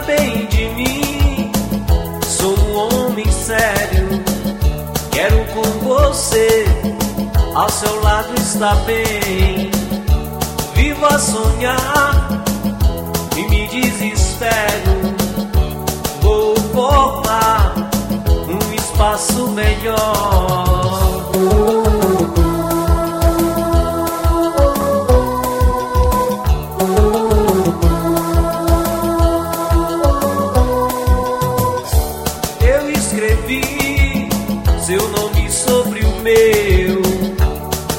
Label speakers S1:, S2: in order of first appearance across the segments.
S1: bem de mim. Sou um homem sério, quero com você. Ao seu lado está bem. Vivo a sonhar e me desespero. Vou formar um espaço melhor. Nome sobre o meu.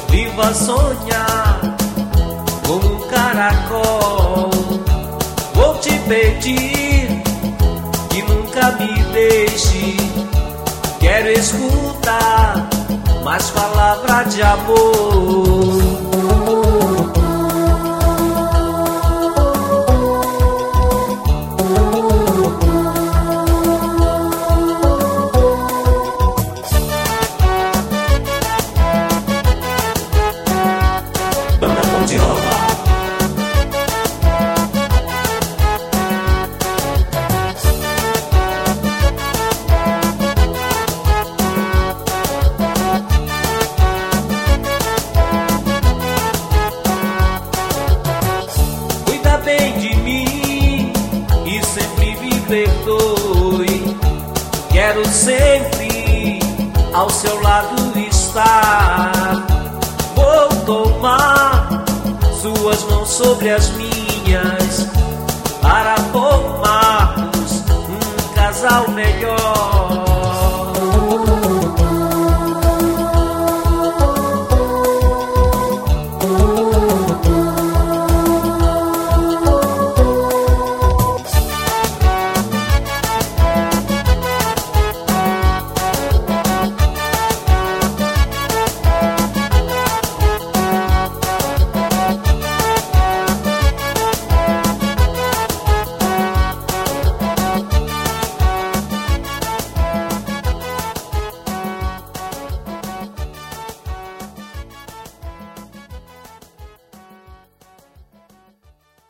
S1: Viva sonhar como um caracol. Vou te pedir que nunca me deixe. Quero escutar mais palavras de amor. Perdoe. Quero sempre ao seu lado estar. Vou tomar suas mãos sobre as minhas para formarmos um casal melhor.